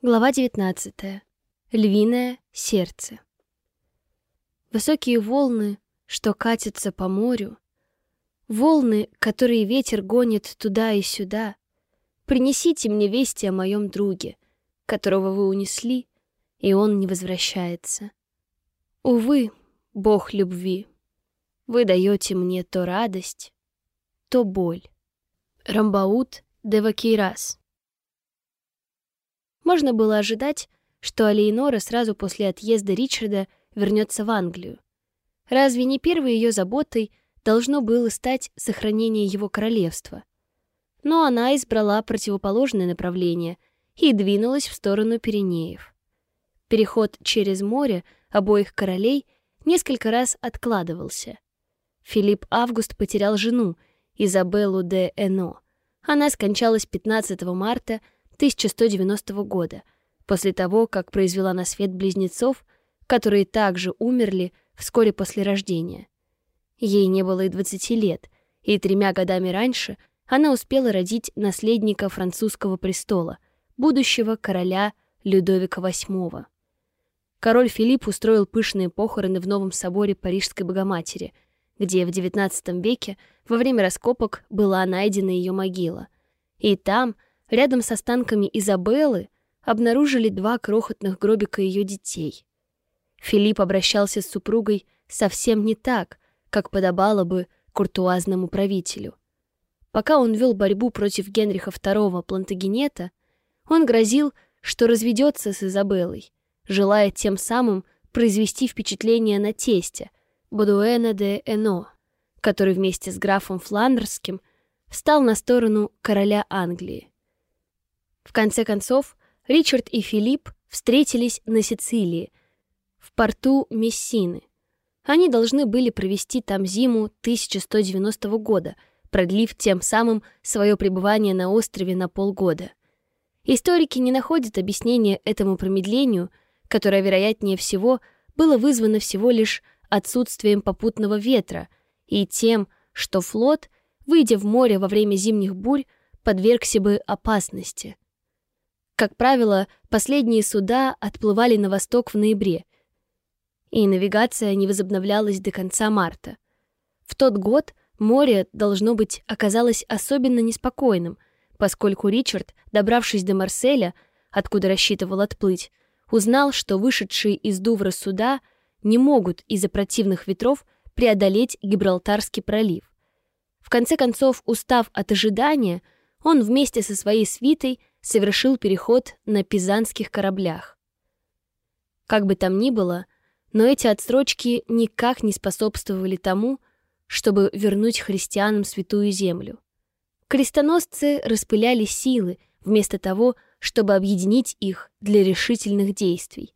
Глава 19. Львиное сердце. Высокие волны, что катятся по морю, волны, которые ветер гонит туда и сюда, принесите мне вести о моем друге, которого вы унесли, и он не возвращается. Увы, Бог любви, вы даете мне то радость, то боль. Рамбаут Девакейрас можно было ожидать, что Алейнора сразу после отъезда Ричарда вернется в Англию. Разве не первой ее заботой должно было стать сохранение его королевства? Но она избрала противоположное направление и двинулась в сторону Пиренеев. Переход через море обоих королей несколько раз откладывался. Филипп Август потерял жену, Изабеллу де Эно. Она скончалась 15 марта 1190 года, после того, как произвела на свет близнецов, которые также умерли вскоре после рождения. Ей не было и 20 лет, и тремя годами раньше она успела родить наследника французского престола, будущего короля Людовика VIII. Король Филипп устроил пышные похороны в новом соборе Парижской Богоматери, где в XIX веке во время раскопок была найдена ее могила. И там – Рядом с останками Изабеллы обнаружили два крохотных гробика ее детей. Филипп обращался с супругой совсем не так, как подобало бы куртуазному правителю. Пока он вел борьбу против Генриха II Плантагенета, он грозил, что разведется с Изабеллой, желая тем самым произвести впечатление на тесте, Бодуэна де Эно, который вместе с графом Фландерским встал на сторону короля Англии. В конце концов, Ричард и Филипп встретились на Сицилии, в порту Мессины. Они должны были провести там зиму 1190 года, продлив тем самым свое пребывание на острове на полгода. Историки не находят объяснения этому промедлению, которое, вероятнее всего, было вызвано всего лишь отсутствием попутного ветра и тем, что флот, выйдя в море во время зимних бурь, подвергся бы опасности. Как правило, последние суда отплывали на восток в ноябре, и навигация не возобновлялась до конца марта. В тот год море, должно быть, оказалось особенно неспокойным, поскольку Ричард, добравшись до Марселя, откуда рассчитывал отплыть, узнал, что вышедшие из Дувра суда не могут из-за противных ветров преодолеть Гибралтарский пролив. В конце концов, устав от ожидания, он вместе со своей свитой совершил переход на пизанских кораблях. Как бы там ни было, но эти отсрочки никак не способствовали тому, чтобы вернуть христианам святую землю. Крестоносцы распыляли силы вместо того, чтобы объединить их для решительных действий.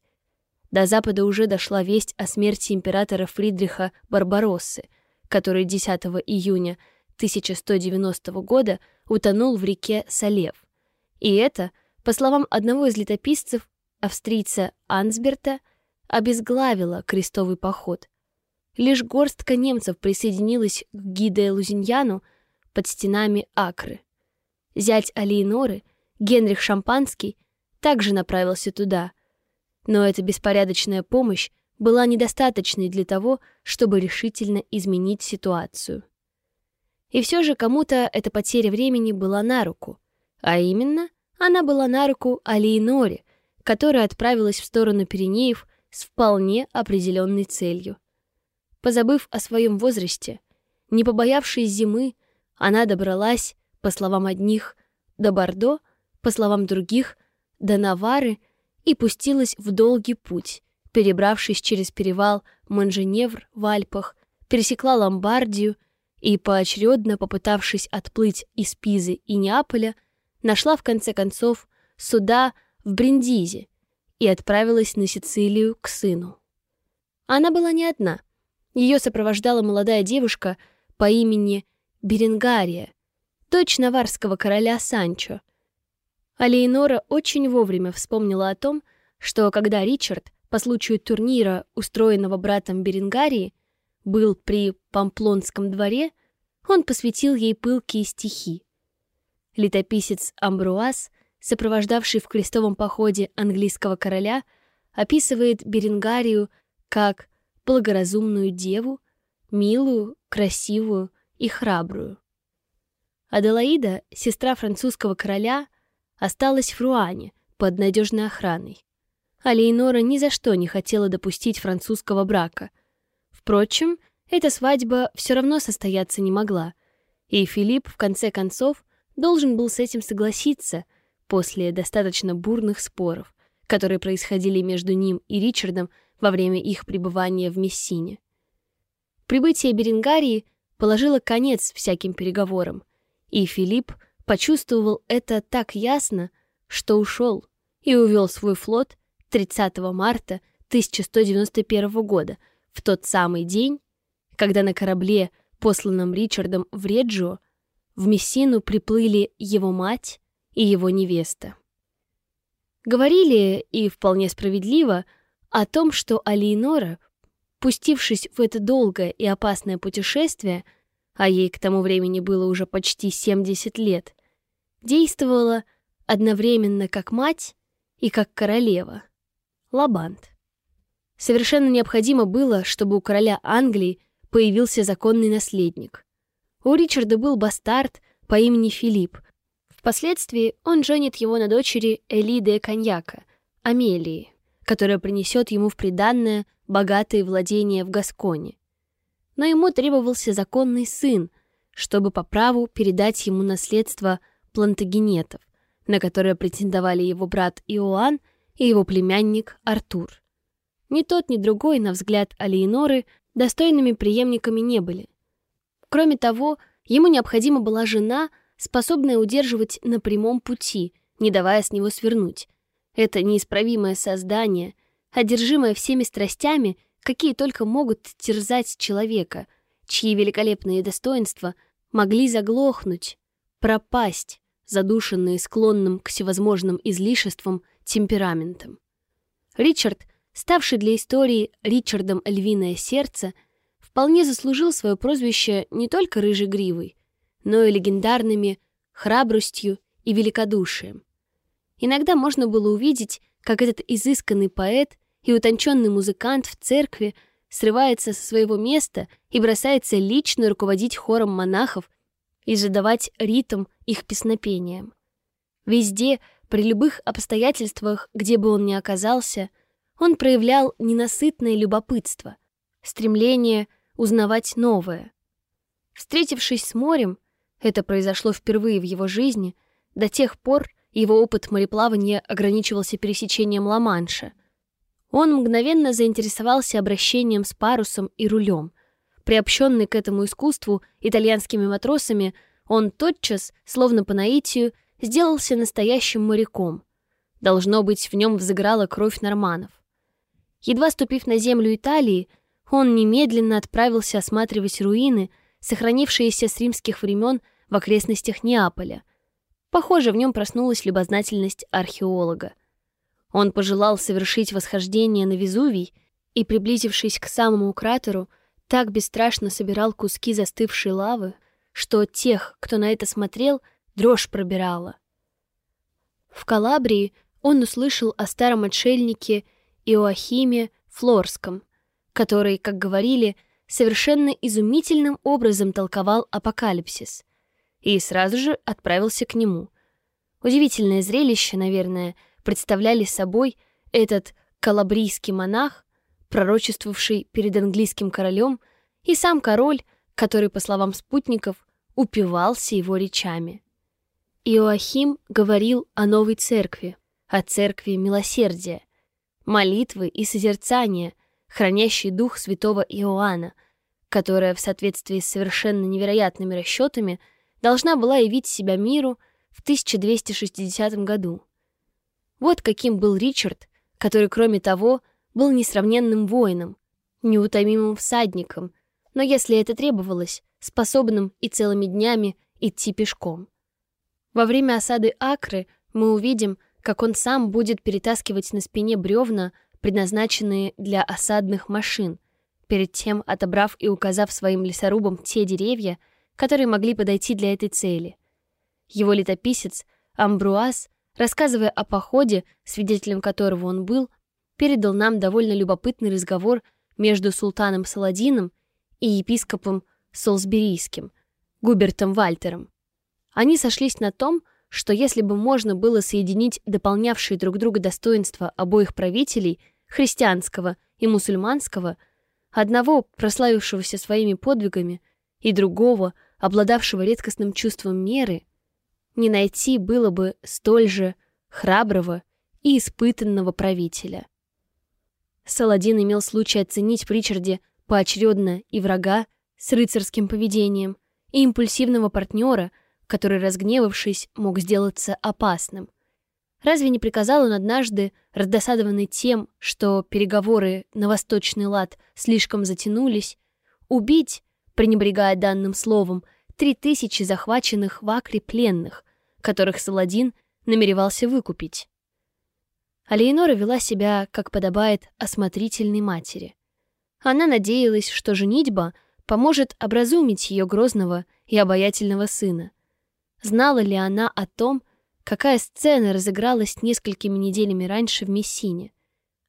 До Запада уже дошла весть о смерти императора Фридриха Барбароссы, который 10 июня 1190 года утонул в реке Салев. И это, по словам одного из летописцев, австрийца Ансберта, обезглавило крестовый поход. Лишь горстка немцев присоединилась к Гиде Лузиньяну под стенами Акры. Зять Алиеноры, Генрих Шампанский, также направился туда. Но эта беспорядочная помощь была недостаточной для того, чтобы решительно изменить ситуацию. И все же кому-то эта потеря времени была на руку. А именно, она была на руку Алиеноре, которая отправилась в сторону Пиренеев с вполне определенной целью. Позабыв о своем возрасте, не побоявшись зимы, она добралась, по словам одних, до Бордо, по словам других, до Навары и пустилась в долгий путь, перебравшись через перевал Манженевр в Альпах, пересекла Ломбардию и, поочередно попытавшись отплыть из Пизы и Неаполя, нашла в конце концов суда в Бриндизе и отправилась на Сицилию к сыну. Она была не одна. Ее сопровождала молодая девушка по имени Беренгария, дочь наварского короля Санчо. А Лейнора очень вовремя вспомнила о том, что когда Ричард по случаю турнира, устроенного братом Беренгарии, был при Памплонском дворе, он посвятил ей пылкие стихи. Летописец Амбруаз сопровождавший в крестовом походе английского короля, описывает Беренгарию как благоразумную деву, милую, красивую и храбрую. Аделаида, сестра французского короля, осталась в Руане под надежной охраной. А Лейнора ни за что не хотела допустить французского брака. Впрочем, эта свадьба все равно состояться не могла, и Филипп, в конце концов, должен был с этим согласиться после достаточно бурных споров, которые происходили между ним и Ричардом во время их пребывания в Мессине. Прибытие Беренгарии положило конец всяким переговорам, и Филипп почувствовал это так ясно, что ушел и увел свой флот 30 марта 1191 года, в тот самый день, когда на корабле, посланном Ричардом в Реджио, в Мессину приплыли его мать и его невеста. Говорили, и вполне справедливо, о том, что Алиенора, пустившись в это долгое и опасное путешествие, а ей к тому времени было уже почти 70 лет, действовала одновременно как мать и как королева. Лабант. Совершенно необходимо было, чтобы у короля Англии появился законный наследник. У Ричарда был бастард по имени Филипп. Впоследствии он женит его на дочери Эли де Коньяка, Амелии, которая принесет ему в приданное богатые владения в Гасконе но ему требовался законный сын, чтобы по праву передать ему наследство плантагенетов, на которое претендовали его брат Иоанн и его племянник Артур. Ни тот, ни другой, на взгляд Алиеноры, достойными преемниками не были. Кроме того, ему необходима была жена, способная удерживать на прямом пути, не давая с него свернуть. Это неисправимое создание, одержимое всеми страстями — какие только могут терзать человека, чьи великолепные достоинства могли заглохнуть, пропасть, задушенные склонным к всевозможным излишествам темпераментом. Ричард, ставший для истории Ричардом Львиное Сердце, вполне заслужил свое прозвище не только рыжей гривой, но и легендарными храбростью и великодушием. Иногда можно было увидеть, как этот изысканный поэт и утонченный музыкант в церкви срывается со своего места и бросается лично руководить хором монахов и задавать ритм их песнопением. Везде, при любых обстоятельствах, где бы он ни оказался, он проявлял ненасытное любопытство, стремление узнавать новое. Встретившись с морем, это произошло впервые в его жизни, до тех пор его опыт мореплавания ограничивался пересечением Ла-Манша — он мгновенно заинтересовался обращением с парусом и рулем. Приобщенный к этому искусству итальянскими матросами, он тотчас, словно по наитию, сделался настоящим моряком. Должно быть, в нем взыграла кровь норманов. Едва ступив на землю Италии, он немедленно отправился осматривать руины, сохранившиеся с римских времен в окрестностях Неаполя. Похоже, в нем проснулась любознательность археолога. Он пожелал совершить восхождение на Везувий и, приблизившись к самому кратеру, так бесстрашно собирал куски застывшей лавы, что тех, кто на это смотрел, дрожь пробирала. В Калабрии он услышал о старом отшельнике Иоахиме Флорском, который, как говорили, совершенно изумительным образом толковал апокалипсис, и сразу же отправился к нему. Удивительное зрелище, наверное — представляли собой этот калабрийский монах, пророчествовавший перед английским королем, и сам король, который, по словам спутников, упивался его речами. Иоахим говорил о новой церкви, о церкви милосердия, молитвы и созерцания, хранящей дух святого Иоанна, которая в соответствии с совершенно невероятными расчетами должна была явить себя миру в 1260 году. Вот каким был Ричард, который, кроме того, был несравненным воином, неутомимым всадником, но если это требовалось, способным и целыми днями идти пешком. Во время осады Акры мы увидим, как он сам будет перетаскивать на спине бревна, предназначенные для осадных машин, перед тем отобрав и указав своим лесорубам те деревья, которые могли подойти для этой цели. Его летописец Амбруаз рассказывая о походе, свидетелем которого он был, передал нам довольно любопытный разговор между султаном Саладином и епископом Солсберийским, Губертом Вальтером. Они сошлись на том, что если бы можно было соединить дополнявшие друг друга достоинства обоих правителей, христианского и мусульманского, одного, прославившегося своими подвигами, и другого, обладавшего редкостным чувством меры, не найти было бы столь же храброго и испытанного правителя. Саладин имел случай оценить в Ричарде поочередно и врага с рыцарским поведением, и импульсивного партнера — который, разгневавшись, мог сделаться опасным. Разве не приказал он однажды, раздосадованный тем, что переговоры на восточный лад слишком затянулись, убить, пренебрегая данным словом, три тысячи захваченных в Акре пленных, которых Саладин намеревался выкупить? А Леонора вела себя, как подобает, осмотрительной матери. Она надеялась, что женитьба поможет образумить ее грозного и обаятельного сына — Знала ли она о том, какая сцена разыгралась несколькими неделями раньше в Мессине?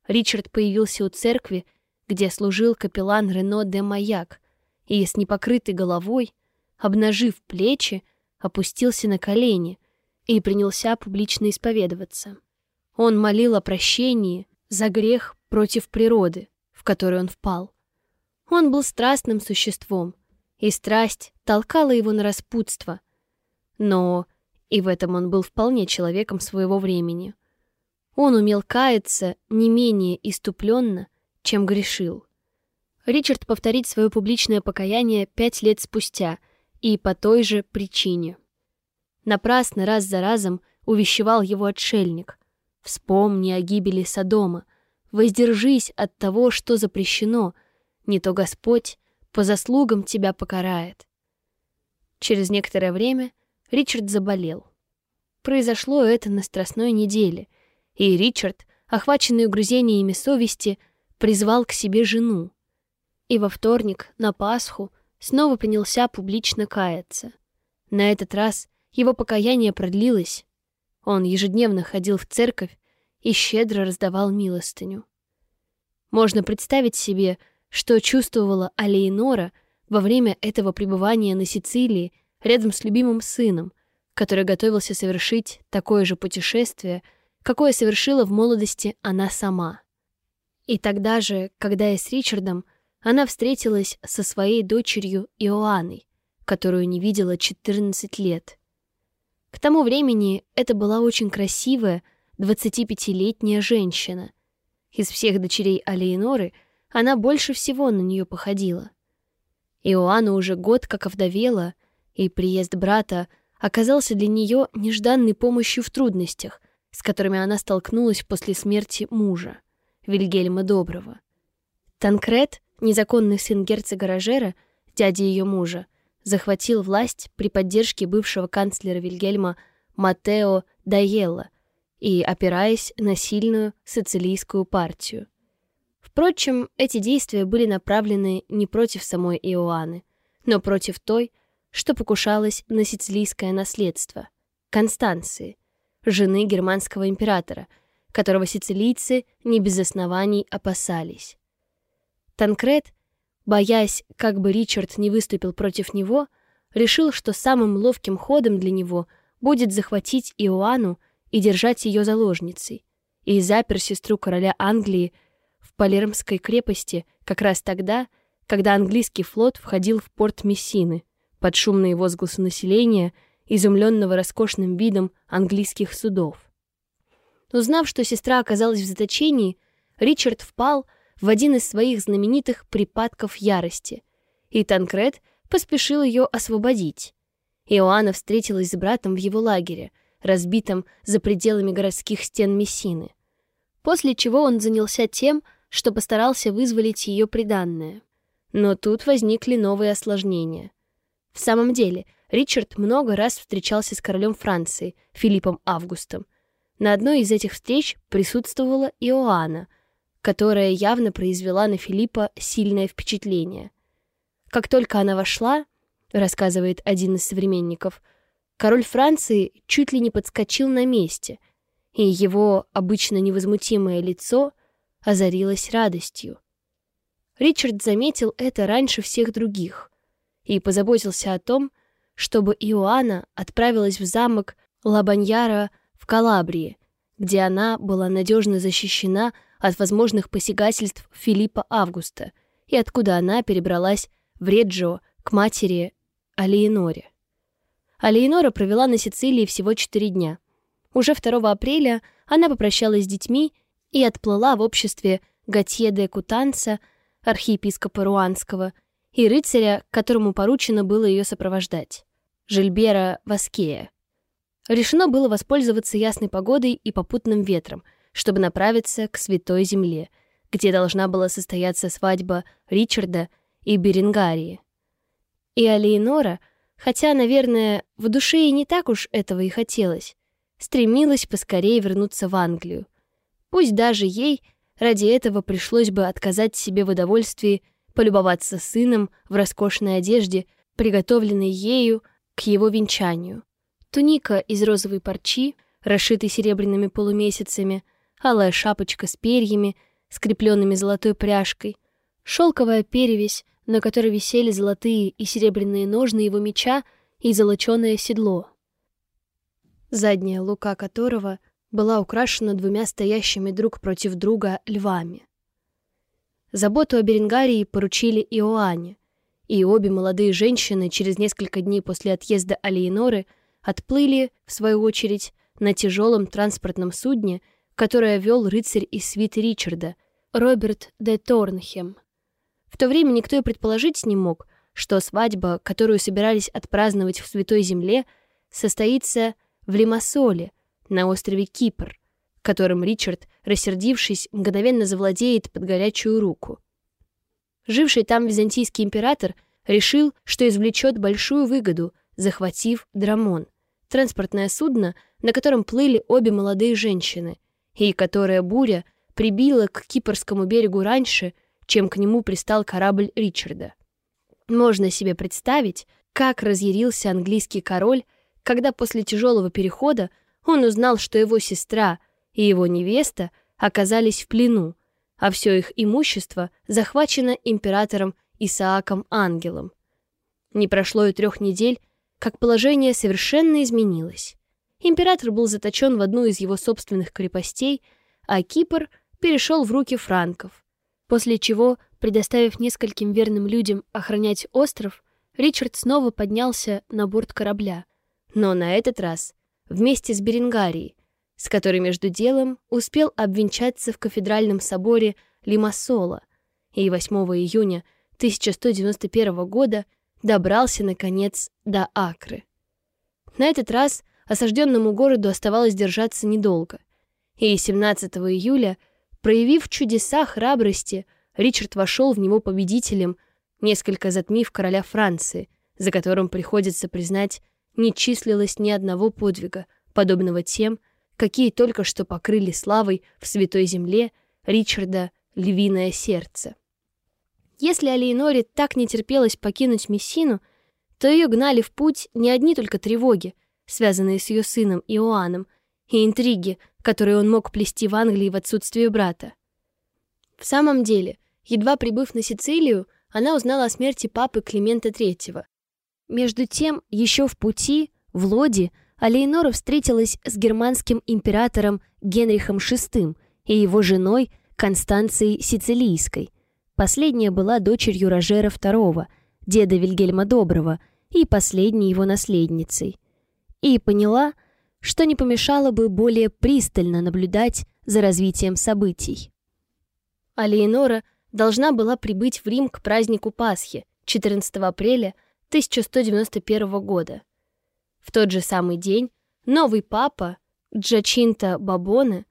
Ричард появился у церкви, где служил капеллан Рено де Маяк, и с непокрытой головой, обнажив плечи, опустился на колени и принялся публично исповедоваться. Он молил о прощении за грех против природы, в который он впал. Он был страстным существом, и страсть толкала его на распутство — но и в этом он был вполне человеком своего времени. Он умел каяться не менее иступленно, чем грешил. Ричард повторит свое публичное покаяние пять лет спустя и по той же причине. Напрасно раз за разом увещевал его отшельник. «Вспомни о гибели Содома, воздержись от того, что запрещено, не то Господь по заслугам тебя покарает». Через некоторое время Ричард заболел. Произошло это на Страстной неделе, и Ричард, охваченный угрызениями совести, призвал к себе жену. И во вторник, на Пасху, снова принялся публично каяться. На этот раз его покаяние продлилось. Он ежедневно ходил в церковь и щедро раздавал милостыню. Можно представить себе, что чувствовала Алейнора во время этого пребывания на Сицилии рядом с любимым сыном, который готовился совершить такое же путешествие, какое совершила в молодости она сама. И тогда же, когда я с Ричардом, она встретилась со своей дочерью Иоанной, которую не видела 14 лет. К тому времени это была очень красивая, 25-летняя женщина. Из всех дочерей Алеиноры она больше всего на нее походила. Иоанна уже год как овдовела и приезд брата оказался для нее нежданной помощью в трудностях, с которыми она столкнулась после смерти мужа, Вильгельма Доброго. Танкрет, незаконный сын герцога Рожера, дяди ее мужа, захватил власть при поддержке бывшего канцлера Вильгельма Матео Дайелла и опираясь на сильную сицилийскую партию. Впрочем, эти действия были направлены не против самой Иоанны, но против той, что покушалась на сицилийское наследство Констанции, жены германского императора, которого сицилийцы не без оснований опасались. Танкред, боясь, как бы Ричард не выступил против него, решил, что самым ловким ходом для него будет захватить Иоанну и держать ее заложницей, и запер сестру короля Англии в Палермской крепости как раз тогда, когда английский флот входил в порт Мессины – под шумные возгласы населения, изумленного роскошным видом английских судов. Узнав, что сестра оказалась в заточении, Ричард впал в один из своих знаменитых припадков ярости, и Танкред поспешил ее освободить. Иоанна встретилась с братом в его лагере, разбитом за пределами городских стен Мессины, после чего он занялся тем, что постарался вызволить ее приданное. Но тут возникли новые осложнения — в самом деле, Ричард много раз встречался с королем Франции, Филиппом Августом. На одной из этих встреч присутствовала Иоанна, которая явно произвела на Филиппа сильное впечатление. Как только она вошла, рассказывает один из современников, король Франции чуть ли не подскочил на месте, и его обычно невозмутимое лицо озарилось радостью. Ричард заметил это раньше всех других и позаботился о том, чтобы Иоанна отправилась в замок Лабаньяра в Калабрии, где она была надежно защищена от возможных посягательств Филиппа Августа и откуда она перебралась в Реджио к матери Алиеноре. Алиенора провела на Сицилии всего четыре дня. Уже 2 апреля она попрощалась с детьми и отплыла в обществе Готье де Кутанца, архиепископа Руанского, и рыцаря, которому поручено было ее сопровождать, Жильбера Васкея. Решено было воспользоваться ясной погодой и попутным ветром, чтобы направиться к Святой Земле, где должна была состояться свадьба Ричарда и Беренгарии. И Алиенора, хотя, наверное, в душе и не так уж этого и хотелось, стремилась поскорее вернуться в Англию. Пусть даже ей ради этого пришлось бы отказать себе в удовольствии полюбоваться сыном в роскошной одежде, приготовленной ею к его венчанию. Туника из розовой парчи, расшитой серебряными полумесяцами, алая шапочка с перьями, скрепленными золотой пряжкой, шелковая перевесь, на которой висели золотые и серебряные ножны его меча и золоченое седло, задняя лука которого была украшена двумя стоящими друг против друга львами. Заботу о Беренгарии поручили Иоанне, и обе молодые женщины через несколько дней после отъезда Алиеноры отплыли, в свою очередь, на тяжелом транспортном судне, которое вел рыцарь из свиты Ричарда, Роберт де Торнхем. В то время никто и предположить не мог, что свадьба, которую собирались отпраздновать в Святой Земле, состоится в Лимассоле, на острове Кипр, которым Ричард, рассердившись, мгновенно завладеет под горячую руку. Живший там византийский император решил, что извлечет большую выгоду, захватив Драмон, транспортное судно, на котором плыли обе молодые женщины, и которое буря прибила к кипрскому берегу раньше, чем к нему пристал корабль Ричарда. Можно себе представить, как разъярился английский король, когда после тяжелого перехода он узнал, что его сестра и его невеста оказались в плену, а все их имущество захвачено императором Исааком Ангелом. Не прошло и трех недель, как положение совершенно изменилось. Император был заточен в одну из его собственных крепостей, а Кипр перешел в руки франков, после чего, предоставив нескольким верным людям охранять остров, Ричард снова поднялся на борт корабля, но на этот раз вместе с Беренгарией, с которой между делом успел обвенчаться в кафедральном соборе Лимассола и 8 июня 1191 года добрался, наконец, до Акры. На этот раз осажденному городу оставалось держаться недолго, и 17 июля, проявив чудеса храбрости, Ричард вошел в него победителем, несколько затмив короля Франции, за которым приходится признать не числилось ни одного подвига, подобного тем, какие только что покрыли славой в Святой Земле Ричарда «Львиное сердце». Если Алиеноре так не терпелось покинуть Мессину, то ее гнали в путь не одни только тревоги, связанные с ее сыном Иоанном, и интриги, которые он мог плести в Англии в отсутствие брата. В самом деле, едва прибыв на Сицилию, она узнала о смерти папы Климента III, между тем, еще в пути, в Лоди, Алейнора встретилась с германским императором Генрихом VI и его женой Констанцией Сицилийской. Последняя была дочерью Рожера II, деда Вильгельма Доброго, и последней его наследницей. И поняла, что не помешало бы более пристально наблюдать за развитием событий. Алейнора должна была прибыть в Рим к празднику Пасхи 14 апреля 1191 года. В тот же самый день новый папа Джачинта Бабоне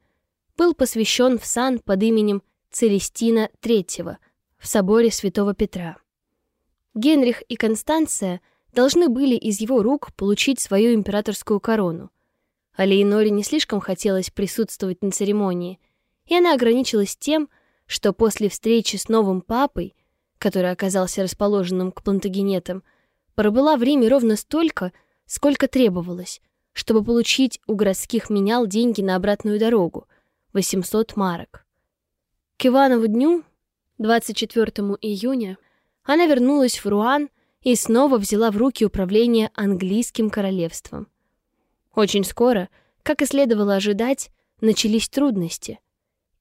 был посвящен в сан под именем Целестина III в соборе Святого Петра. Генрих и Констанция должны были из его рук получить свою императорскую корону. А Леоноре не слишком хотелось присутствовать на церемонии, и она ограничилась тем, что после встречи с новым папой, который оказался расположенным к плантагенетам, Пробыла в Риме ровно столько, сколько требовалось, чтобы получить у городских менял деньги на обратную дорогу — 800 марок. К Иванову дню, 24 июня, она вернулась в Руан и снова взяла в руки управление английским королевством. Очень скоро, как и следовало ожидать, начались трудности.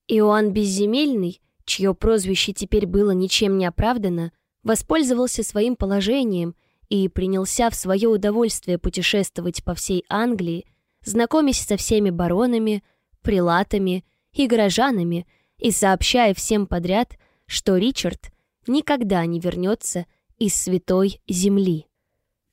Иоанн Безземельный, чье прозвище теперь было ничем не оправдано, воспользовался своим положением и принялся в свое удовольствие путешествовать по всей Англии, знакомясь со всеми баронами, прилатами и горожанами и сообщая всем подряд, что Ричард никогда не вернется из святой земли.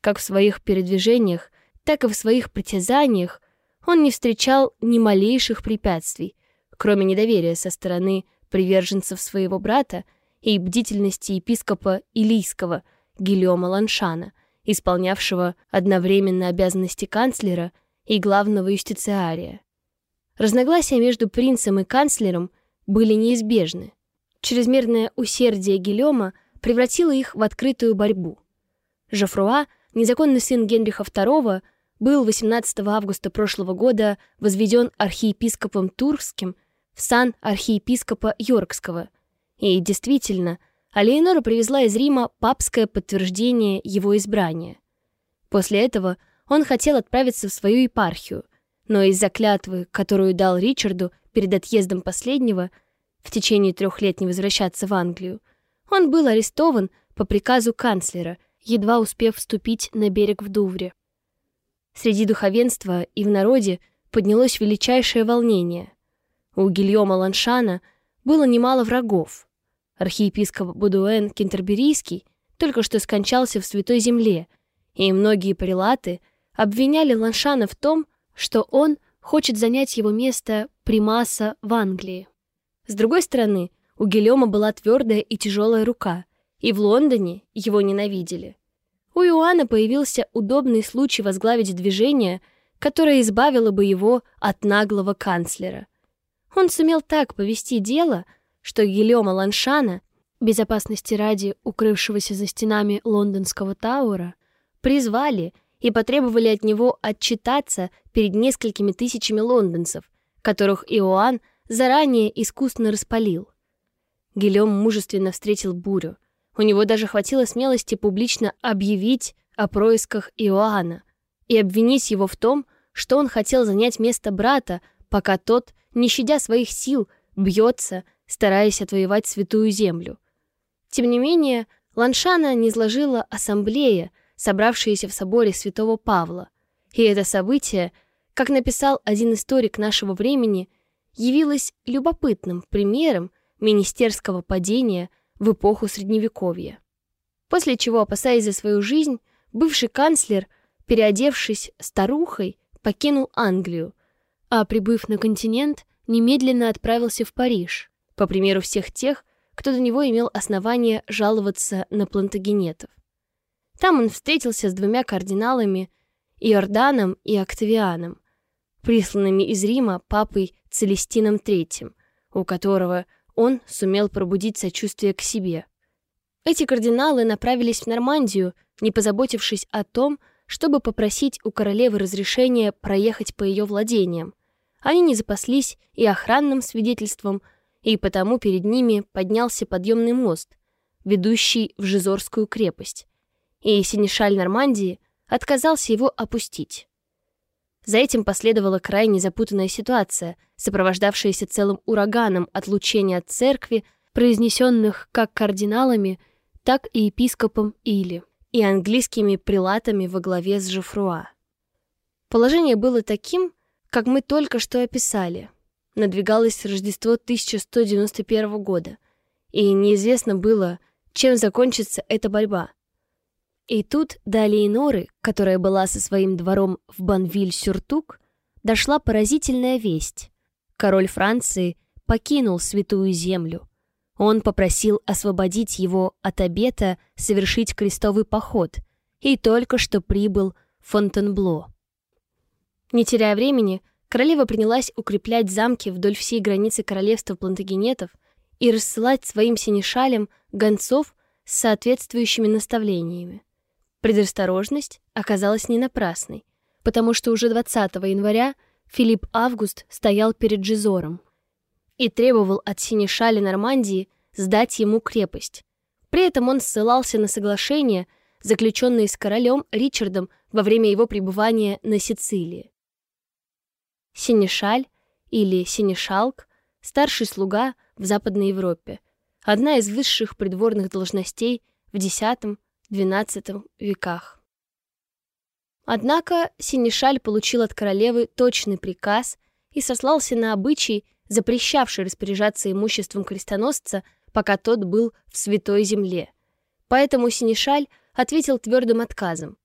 Как в своих передвижениях, так и в своих притязаниях он не встречал ни малейших препятствий, кроме недоверия со стороны приверженцев своего брата и бдительности епископа Илийского Гильома Ланшана, исполнявшего одновременно обязанности канцлера и главного юстициария. Разногласия между принцем и канцлером были неизбежны. Чрезмерное усердие Гильома превратило их в открытую борьбу. Жофруа, незаконный сын Генриха II, был 18 августа прошлого года возведен архиепископом Турским в сан архиепископа Йоркского. И действительно, Алеонора привезла из Рима папское подтверждение его избрания. После этого он хотел отправиться в свою епархию, но из-за клятвы, которую дал Ричарду перед отъездом последнего, в течение трех лет не возвращаться в Англию, он был арестован по приказу канцлера, едва успев вступить на берег в Дувре. Среди духовенства и в народе поднялось величайшее волнение. У Гильома Ланшана было немало врагов. Архиепископ Будуэн Кентерберийский только что скончался в Святой Земле, и многие прилаты обвиняли Ланшана в том, что он хочет занять его место примаса в Англии. С другой стороны, у Гильома была твердая и тяжелая рука, и в Лондоне его ненавидели. У Иоанна появился удобный случай возглавить движение, которое избавило бы его от наглого канцлера. Он сумел так повести дело, что Гильома Ланшана, безопасности ради укрывшегося за стенами лондонского Тауэра, призвали и потребовали от него отчитаться перед несколькими тысячами лондонцев, которых Иоанн заранее искусно распалил. Гильом мужественно встретил бурю — у него даже хватило смелости публично объявить о происках Иоанна и обвинить его в том, что он хотел занять место брата, пока тот, не щадя своих сил, бьется, стараясь отвоевать святую землю. Тем не менее, Ланшана не изложила ассамблея, собравшаяся в соборе святого Павла, и это событие, как написал один историк нашего времени, явилось любопытным примером министерского падения в эпоху Средневековья. После чего, опасаясь за свою жизнь, бывший канцлер, переодевшись старухой, покинул Англию, а, прибыв на континент, немедленно отправился в Париж, по примеру всех тех, кто до него имел основание жаловаться на плантагенетов. Там он встретился с двумя кардиналами Иорданом и Октавианом, присланными из Рима папой Целестином III, у которого он сумел пробудить сочувствие к себе. Эти кардиналы направились в Нормандию, не позаботившись о том, чтобы попросить у королевы разрешения проехать по ее владениям. Они не запаслись и охранным свидетельством, и потому перед ними поднялся подъемный мост, ведущий в Жизорскую крепость, и синешаль Нормандии отказался его опустить. За этим последовала крайне запутанная ситуация, сопровождавшаяся целым ураганом отлучения от церкви, произнесенных как кардиналами, так и епископом Или и английскими прилатами во главе с Жофруа. Положение было таким, как мы только что описали. Надвигалось Рождество 1191 года, и неизвестно было, чем закончится эта борьба. И тут до Алейноры, которая была со своим двором в Банвиль-Сюртук, дошла поразительная весть. Король Франции покинул Святую Землю. Он попросил освободить его от обета совершить крестовый поход и только что прибыл в Фонтенбло. Не теряя времени, королева принялась укреплять замки вдоль всей границы королевства плантагенетов и рассылать своим синешалям гонцов с соответствующими наставлениями. Предосторожность оказалась не напрасной. потому что уже 20 января Филипп Август стоял перед Жизором и требовал от Синишаля Нормандии сдать ему крепость. При этом он ссылался на соглашение, заключенное с королем Ричардом во время его пребывания на Сицилии. Синишаль или Синишалк – старший слуга в Западной Европе, одна из высших придворных должностей в X-XII веках. Однако Синишаль получил от королевы точный приказ и сослался на обычай, запрещавший распоряжаться имуществом крестоносца, пока тот был в Святой Земле. Поэтому Синишаль ответил твердым отказом.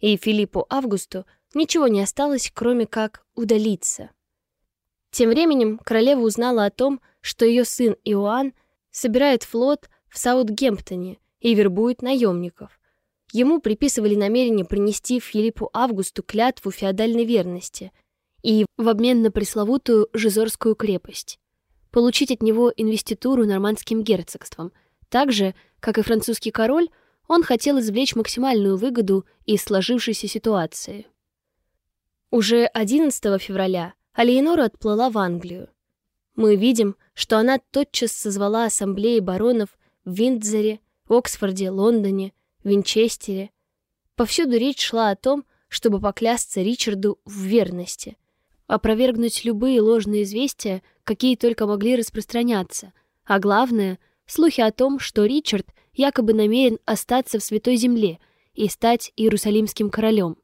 И Филиппу Августу ничего не осталось, кроме как удалиться. Тем временем королева узнала о том, что ее сын Иоанн собирает флот в Саутгемптоне и вербует наемников. Ему приписывали намерение принести Филиппу Августу клятву феодальной верности и в обмен на пресловутую Жизорскую крепость получить от него инвеституру нормандским герцогством. Так же, как и французский король, он хотел извлечь максимальную выгоду из сложившейся ситуации. Уже 11 февраля Алиенора отплыла в Англию. Мы видим, что она тотчас созвала ассамблеи баронов в Виндзоре, Оксфорде, Лондоне, Винчестере. Повсюду речь шла о том, чтобы поклясться Ричарду в верности, опровергнуть любые ложные известия, какие только могли распространяться, а главное — слухи о том, что Ричард якобы намерен остаться в Святой Земле и стать Иерусалимским королем.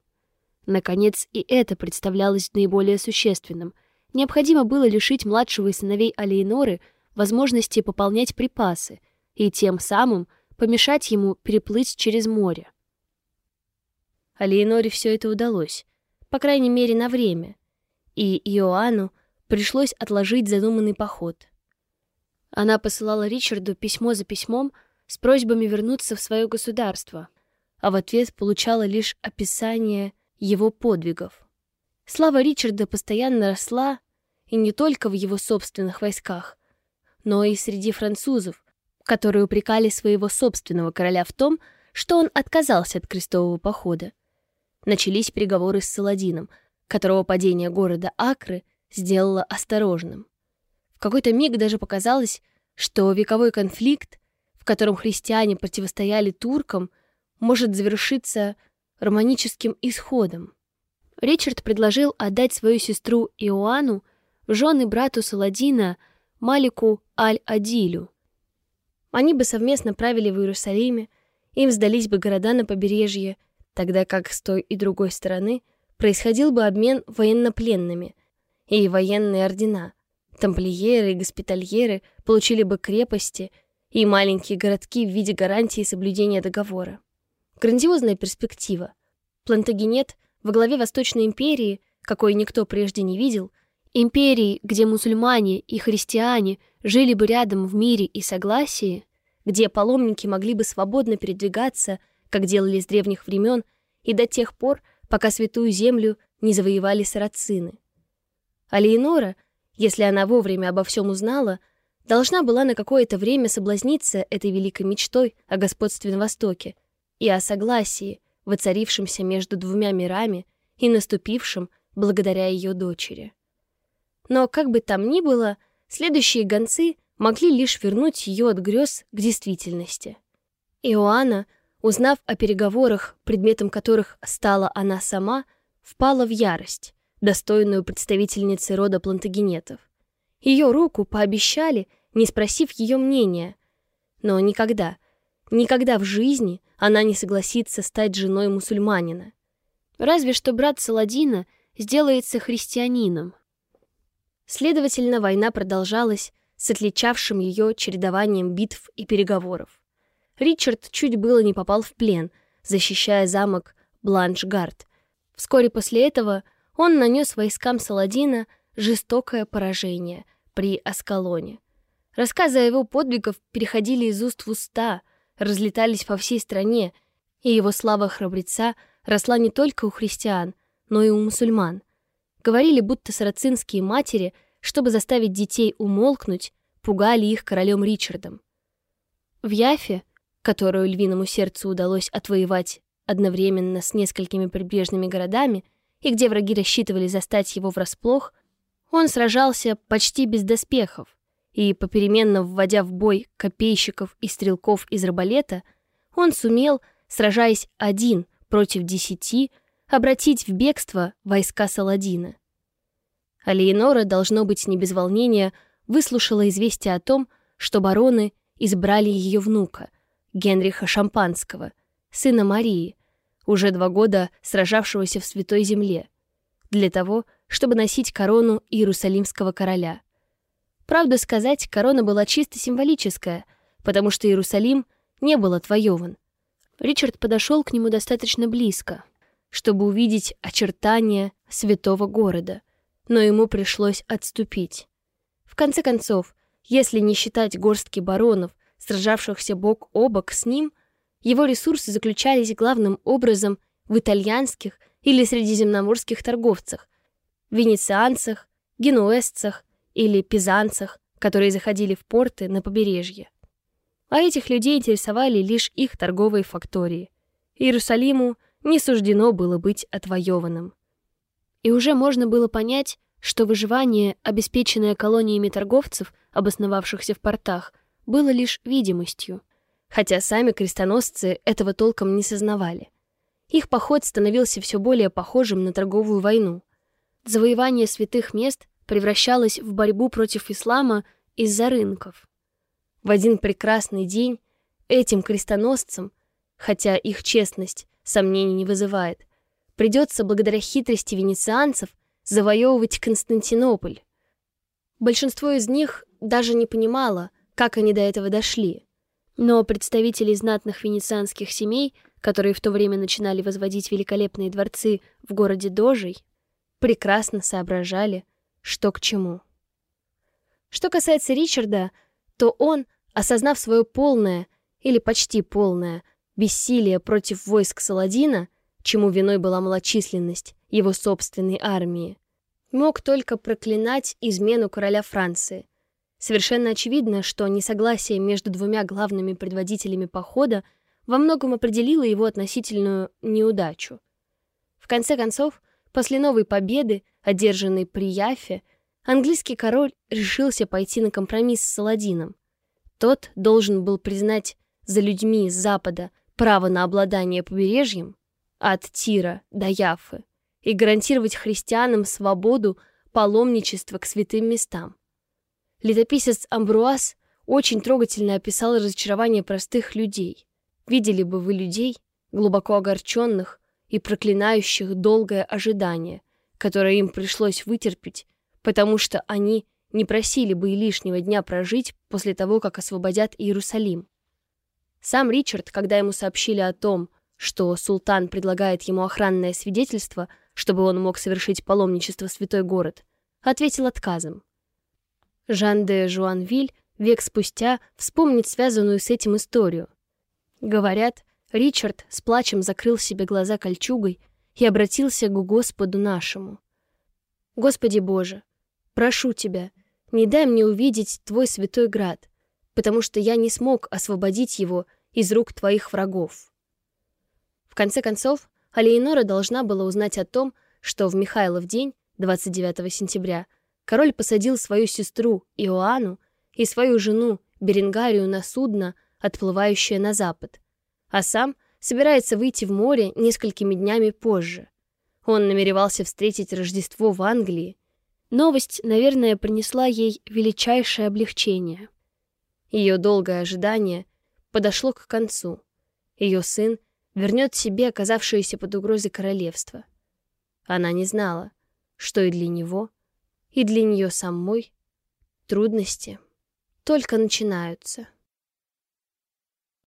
Наконец, и это представлялось наиболее существенным. Необходимо было лишить младшего из сыновей Алейноры возможности пополнять припасы и тем самым помешать ему переплыть через море. Алейноре все это удалось, по крайней мере, на время, и Иоанну пришлось отложить задуманный поход. Она посылала Ричарду письмо за письмом с просьбами вернуться в свое государство, а в ответ получала лишь описание его подвигов. Слава Ричарда постоянно росла, и не только в его собственных войсках, но и среди французов, которые упрекали своего собственного короля в том, что он отказался от крестового похода. Начались переговоры с Саладином, которого падение города Акры сделало осторожным. В какой-то миг даже показалось, что вековой конфликт, в котором христиане противостояли туркам, может завершиться романическим исходом. Ричард предложил отдать свою сестру Иоанну в жены брату Саладина Малику Аль-Адилю. Они бы совместно правили в Иерусалиме, им сдались бы города на побережье, тогда как с той и другой стороны происходил бы обмен военнопленными и военные ордена. Тамплиеры и госпитальеры получили бы крепости и маленькие городки в виде гарантии соблюдения договора. Грандиозная перспектива. Плантагенет во главе Восточной империи, какой никто прежде не видел, империи, где мусульмане и христиане жили бы рядом в мире и согласии, где паломники могли бы свободно передвигаться, как делали с древних времен, и до тех пор, пока Святую Землю не завоевали сарацины. А Леонора, если она вовремя обо всем узнала, должна была на какое-то время соблазниться этой великой мечтой о господстве на Востоке — и о согласии, воцарившемся между двумя мирами и наступившем благодаря ее дочери. Но как бы там ни было, следующие гонцы могли лишь вернуть ее от грез к действительности. Иоанна, узнав о переговорах, предметом которых стала она сама, впала в ярость, достойную представительницы рода плантагенетов. Ее руку пообещали, не спросив ее мнения, но никогда, никогда в жизни она не согласится стать женой мусульманина. Разве что брат Саладина сделается христианином. Следовательно, война продолжалась с отличавшим ее чередованием битв и переговоров. Ричард чуть было не попал в плен, защищая замок Бланшгард. Вскоре после этого он нанес войскам Саладина жестокое поражение при Аскалоне. Рассказы о его подвигах переходили из уст в уста, разлетались по всей стране, и его слава храбреца росла не только у христиан, но и у мусульман. Говорили, будто сарацинские матери, чтобы заставить детей умолкнуть, пугали их королем Ричардом. В Яфе, которую львиному сердцу удалось отвоевать одновременно с несколькими прибрежными городами и где враги рассчитывали застать его врасплох, он сражался почти без доспехов, и, попеременно вводя в бой копейщиков и стрелков из раболета, он сумел, сражаясь один против десяти, обратить в бегство войска Саладина. А Леонора, должно быть, не без волнения, выслушала известие о том, что бароны избрали ее внука, Генриха Шампанского, сына Марии, уже два года сражавшегося в Святой Земле, для того, чтобы носить корону Иерусалимского короля. Правду сказать, корона была чисто символическая, потому что Иерусалим не был отвоеван. Ричард подошел к нему достаточно близко, чтобы увидеть очертания святого города, но ему пришлось отступить. В конце концов, если не считать горстки баронов, сражавшихся бок о бок с ним, его ресурсы заключались главным образом в итальянских или средиземноморских торговцах, венецианцах, генуэзцах или пизанцах, которые заходили в порты на побережье. А этих людей интересовали лишь их торговые фактории. Иерусалиму не суждено было быть отвоеванным. И уже можно было понять, что выживание, обеспеченное колониями торговцев, обосновавшихся в портах, было лишь видимостью, хотя сами крестоносцы этого толком не сознавали. Их поход становился все более похожим на торговую войну. Завоевание святых мест превращалось в борьбу против ислама из-за рынков. В один прекрасный день этим крестоносцам, хотя их честность сомнений не вызывает, придется благодаря хитрости венецианцев завоевывать Константинополь. Большинство из них даже не понимало, как они до этого дошли. Но представители знатных венецианских семей, которые в то время начинали возводить великолепные дворцы в городе Дожей, прекрасно соображали, что к чему. Что касается Ричарда, то он, осознав свое полное или почти полное бессилие против войск Саладина, чему виной была малочисленность его собственной армии, мог только проклинать измену короля Франции. Совершенно очевидно, что несогласие между двумя главными предводителями похода во многом определило его относительную неудачу. В конце концов, после новой победы, одержанной при Яфе, английский король решился пойти на компромисс с Саладином. Тот должен был признать за людьми с запада право на обладание побережьем, от Тира до Яфы и гарантировать христианам свободу паломничества к святым местам. Летописец Амбруаз очень трогательно описал разочарование простых людей. Видели бы вы людей, глубоко огорченных и проклинающих долгое ожидание, которое им пришлось вытерпеть, потому что они не просили бы и лишнего дня прожить после того, как освободят Иерусалим. Сам Ричард, когда ему сообщили о том, что султан предлагает ему охранное свидетельство, чтобы он мог совершить паломничество в святой город, ответил отказом. Жан де Жуанвиль век спустя вспомнит связанную с этим историю. Говорят, Ричард с плачем закрыл себе глаза кольчугой и обратился к Господу нашему. «Господи Боже, прошу Тебя, не дай мне увидеть Твой святой град, потому что я не смог освободить его из рук Твоих врагов». В конце концов, Алейнора должна была узнать о том, что в Михайлов день, 29 сентября, король посадил свою сестру Иоанну и свою жену Беренгарию на судно, отплывающее на запад, а сам собирается выйти в море несколькими днями позже. Он намеревался встретить Рождество в Англии. Новость, наверное, принесла ей величайшее облегчение. Ее долгое ожидание подошло к концу. Ее сын вернет себе оказавшееся под угрозой королевство. Она не знала, что и для него, и для нее самой трудности только начинаются.